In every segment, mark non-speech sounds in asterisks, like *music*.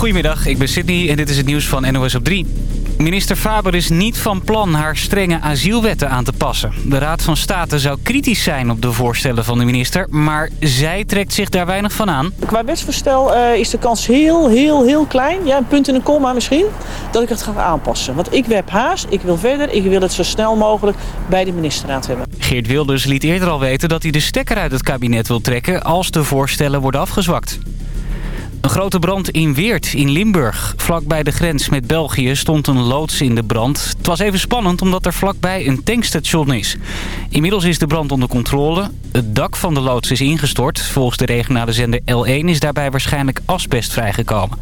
Goedemiddag, ik ben Sydney en dit is het nieuws van NOS op 3. Minister Faber is niet van plan haar strenge asielwetten aan te passen. De Raad van State zou kritisch zijn op de voorstellen van de minister... maar zij trekt zich daar weinig van aan. Qua wetsvoorstel uh, is de kans heel, heel, heel klein, ja, een punt in een komma misschien... dat ik het ga aanpassen. Want ik heb haast, ik wil verder, ik wil het zo snel mogelijk bij de ministerraad hebben. Geert Wilders liet eerder al weten dat hij de stekker uit het kabinet wil trekken... als de voorstellen worden afgezwakt. Een grote brand in Weert in Limburg. Vlakbij de grens met België stond een loods in de brand. Het was even spannend omdat er vlakbij een tankstation is. Inmiddels is de brand onder controle. Het dak van de loods is ingestort. Volgens de regionale zender L1 is daarbij waarschijnlijk asbest vrijgekomen.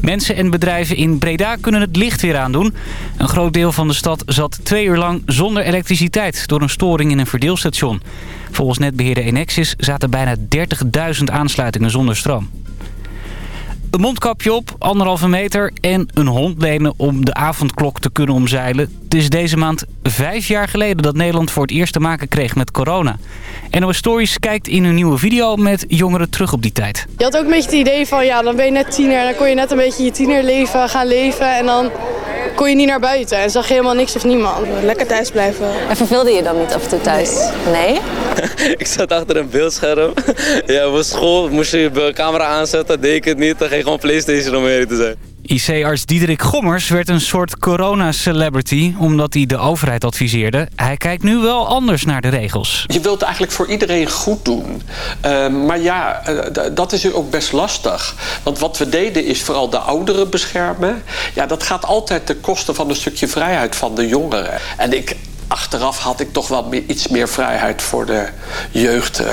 Mensen en bedrijven in Breda kunnen het licht weer aandoen. Een groot deel van de stad zat twee uur lang zonder elektriciteit... door een storing in een verdeelstation. Volgens netbeheerder Enexis zaten bijna 30.000 aansluitingen zonder stroom. Een mondkapje op, anderhalve meter en een hond lenen om de avondklok te kunnen omzeilen. Het is deze maand vijf jaar geleden dat Nederland voor het eerst te maken kreeg met corona. NOS Stories kijkt in een nieuwe video met jongeren terug op die tijd. Je had ook een beetje het idee van, ja, dan ben je net tiener. Dan kon je net een beetje je tienerleven gaan leven en dan kon je niet naar buiten en zag je helemaal niks of niemand. Lekker thuis blijven. En verveelde je dan niet af en toe thuis? Nee? *laughs* ik zat achter een beeldscherm. ja, op school moest je je camera aanzetten, deed ik het niet. Dan ging gewoon Playstation om eerlijk te zijn. IC-arts Diederik Gommers werd een soort corona-celebrity... omdat hij de overheid adviseerde. Hij kijkt nu wel anders naar de regels. Je wilt eigenlijk voor iedereen goed doen. Uh, maar ja, uh, dat is ook best lastig. Want wat we deden is vooral de ouderen beschermen. Ja, dat gaat altijd ten koste van een stukje vrijheid van de jongeren. En ik, achteraf had ik toch wel iets meer vrijheid voor de jeugd uh,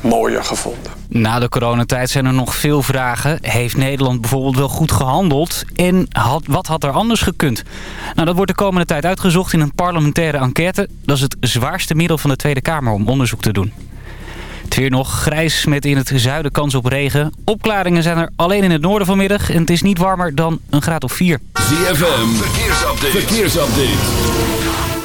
mooier gevonden. Na de coronatijd zijn er nog veel vragen. Heeft Nederland bijvoorbeeld wel goed gehandeld? En had, wat had er anders gekund? Nou, dat wordt de komende tijd uitgezocht in een parlementaire enquête. Dat is het zwaarste middel van de Tweede Kamer om onderzoek te doen. Het weer nog grijs met in het zuiden kans op regen. Opklaringen zijn er alleen in het noorden vanmiddag. En het is niet warmer dan een graad of 4. ZFM, verkeersupdate. verkeersupdate.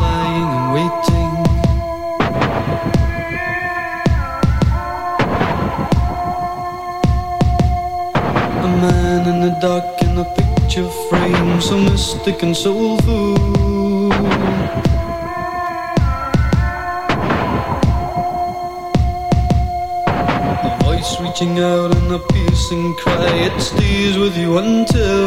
Lying and waiting. A man in the dark in a picture frame, so mystic and voice reaching out in a piercing cry, it stays with you until.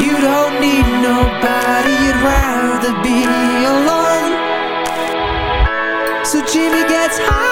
You don't need nobody, you'd rather be alone. So Jimmy gets high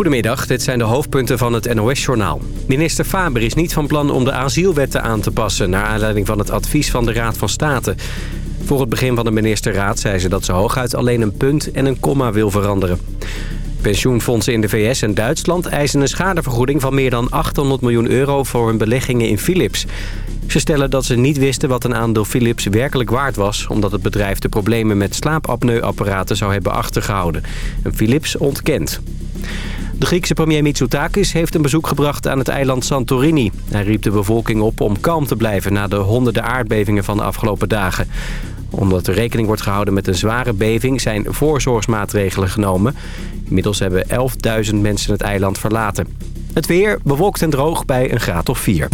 Goedemiddag, dit zijn de hoofdpunten van het NOS-journaal. Minister Faber is niet van plan om de asielwetten aan te passen... naar aanleiding van het advies van de Raad van State. Voor het begin van de ministerraad zei ze dat ze hooguit alleen een punt en een komma wil veranderen. Pensioenfondsen in de VS en Duitsland eisen een schadevergoeding van meer dan 800 miljoen euro voor hun beleggingen in Philips. Ze stellen dat ze niet wisten wat een aandeel Philips werkelijk waard was... omdat het bedrijf de problemen met slaapapneuapparaten zou hebben achtergehouden. En Philips ontkent. De Griekse premier Mitsotakis heeft een bezoek gebracht aan het eiland Santorini. Hij riep de bevolking op om kalm te blijven na de honderden aardbevingen van de afgelopen dagen. Omdat er rekening wordt gehouden met een zware beving zijn voorzorgsmaatregelen genomen. Inmiddels hebben 11.000 mensen het eiland verlaten. Het weer bewolkt en droog bij een graad of 4.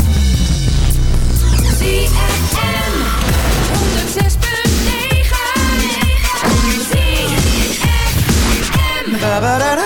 Ba-ba-da-da, ba-ba-da-da, ba-ba-da-da, ba-ba-da-da, ba-ba-da-da.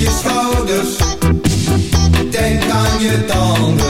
je schouders. Denk aan je tanden.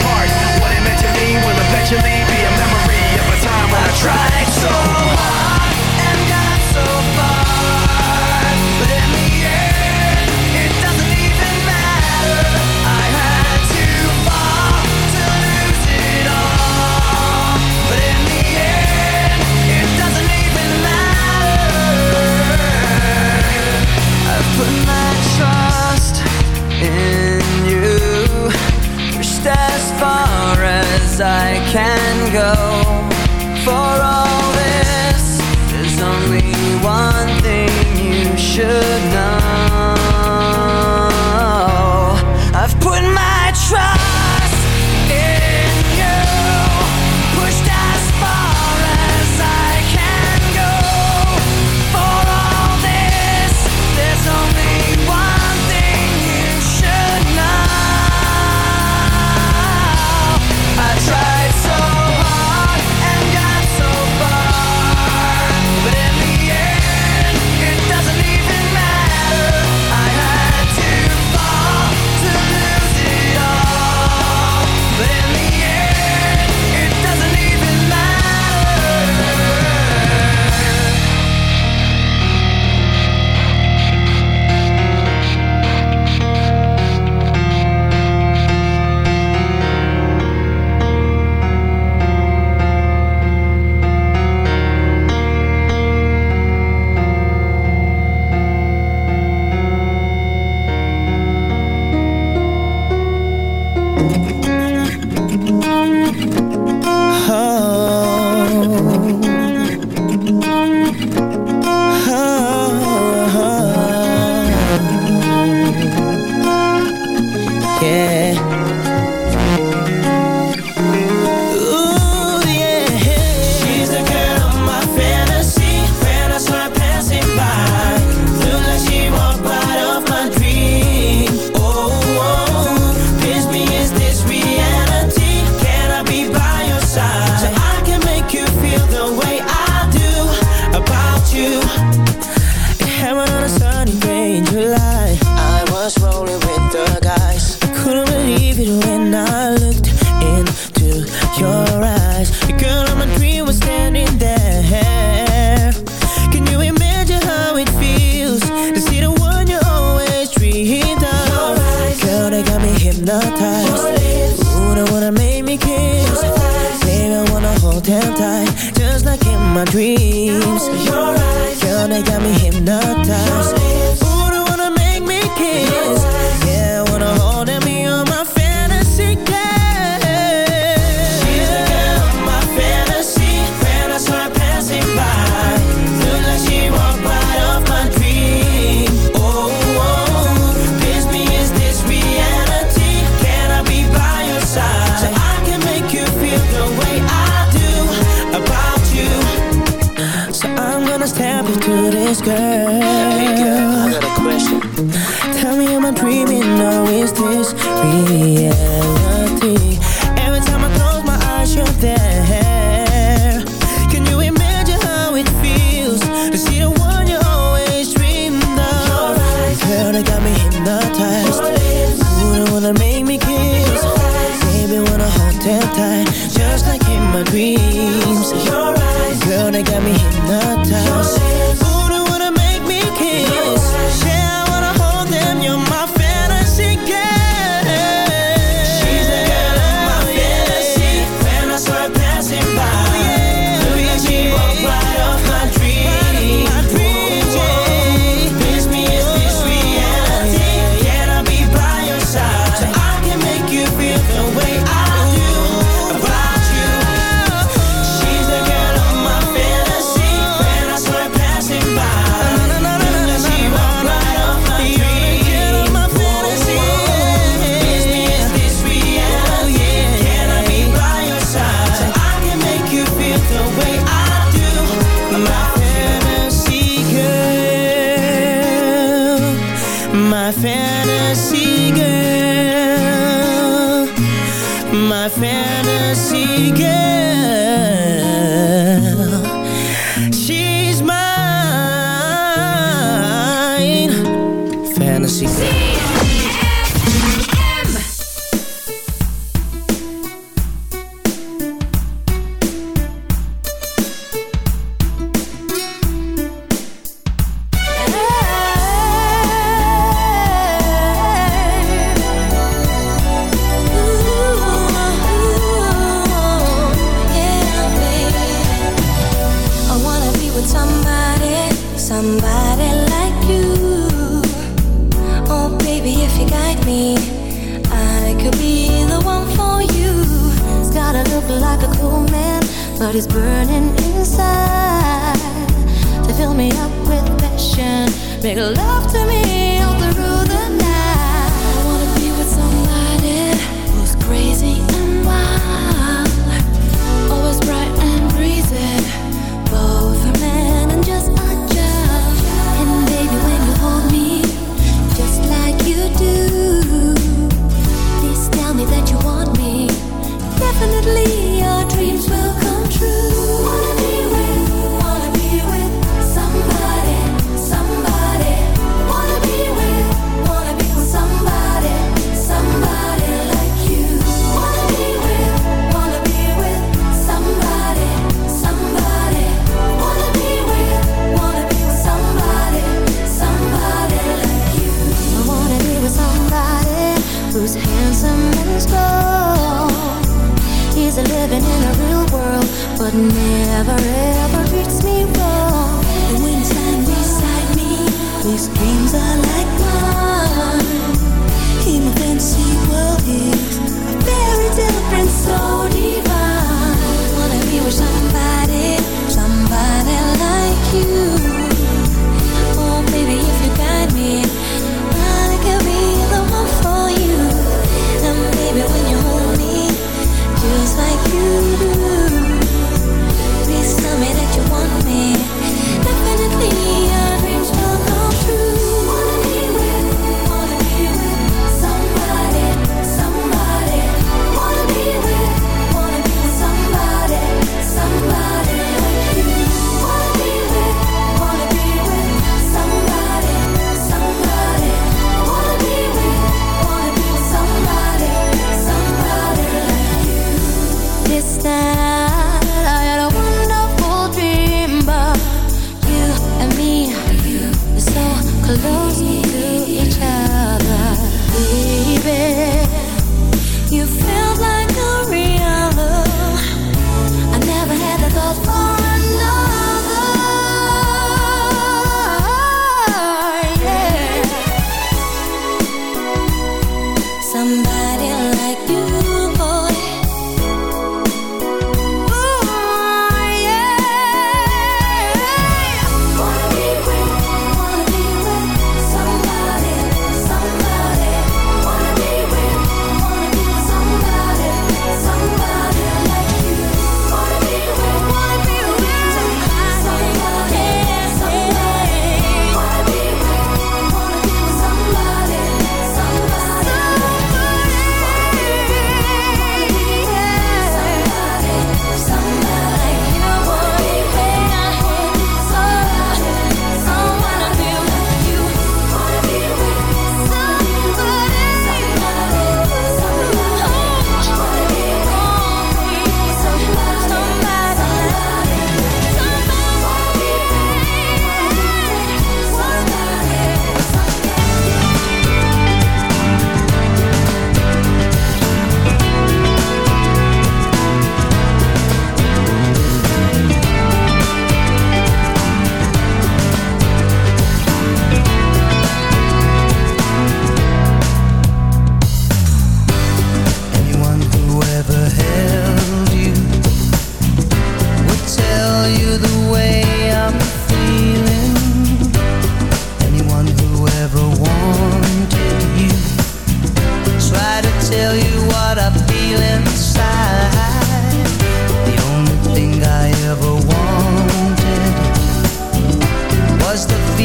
heart. What it meant to me will eventually be a memory of a time when I tried so hard. Felt like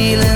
feeling